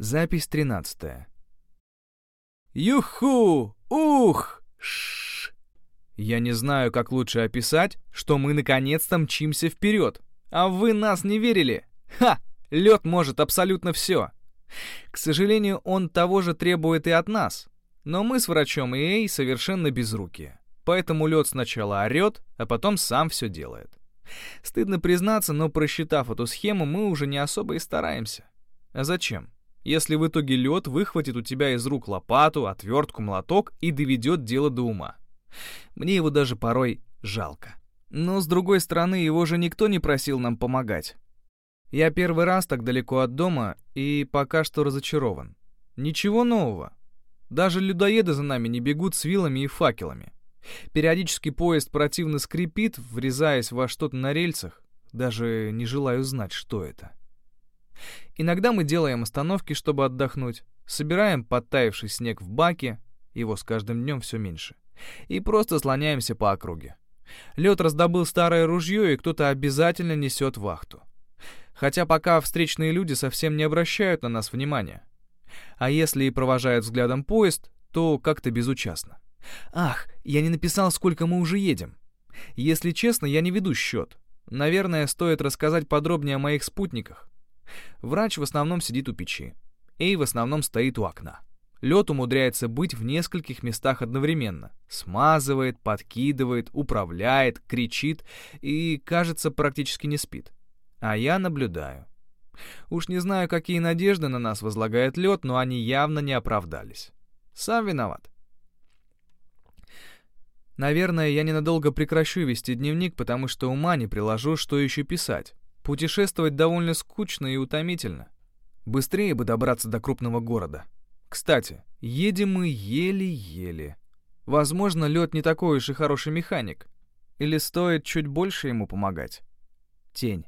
Запись 13. Юху! Ух! Ш. Я не знаю, как лучше описать, что мы наконец-то мчимся вперед. А вы нас не верили? Ха! Лед может абсолютно все. К сожалению, он того же требует и от нас. Но мы с врачом и Эй совершенно безрукие. Поэтому лед сначала орет, а потом сам все делает. Стыдно признаться, но просчитав эту схему, мы уже не особо и стараемся. А зачем? Если в итоге лед выхватит у тебя из рук лопату, отвертку, молоток и доведет дело до ума. Мне его даже порой жалко. Но, с другой стороны, его же никто не просил нам помогать. Я первый раз так далеко от дома и пока что разочарован. Ничего нового. Даже людоеды за нами не бегут с вилами и факелами. Периодически поезд противно скрипит, врезаясь во что-то на рельсах. Даже не желаю знать, что это. Иногда мы делаем остановки, чтобы отдохнуть, собираем подтаявший снег в баке, его с каждым днем все меньше, и просто слоняемся по округе. Лед раздобыл старое ружье, и кто-то обязательно несет вахту. Хотя пока встречные люди совсем не обращают на нас внимания. А если и провожают взглядом поезд, то как-то безучастно. Ах, я не написал, сколько мы уже едем. Если честно, я не веду счет. Наверное, стоит рассказать подробнее о моих спутниках. Врач в основном сидит у печи. Эй в основном стоит у окна. Лед умудряется быть в нескольких местах одновременно. Смазывает, подкидывает, управляет, кричит и, кажется, практически не спит. А я наблюдаю. Уж не знаю, какие надежды на нас возлагает лед, но они явно не оправдались. Сам виноват. Наверное, я ненадолго прекращу вести дневник, потому что ума не приложу, что еще писать. Путешествовать довольно скучно и утомительно. Быстрее бы добраться до крупного города. Кстати, едем мы еле-еле. Возможно, лед не такой уж и хороший механик. Или стоит чуть больше ему помогать? Тень.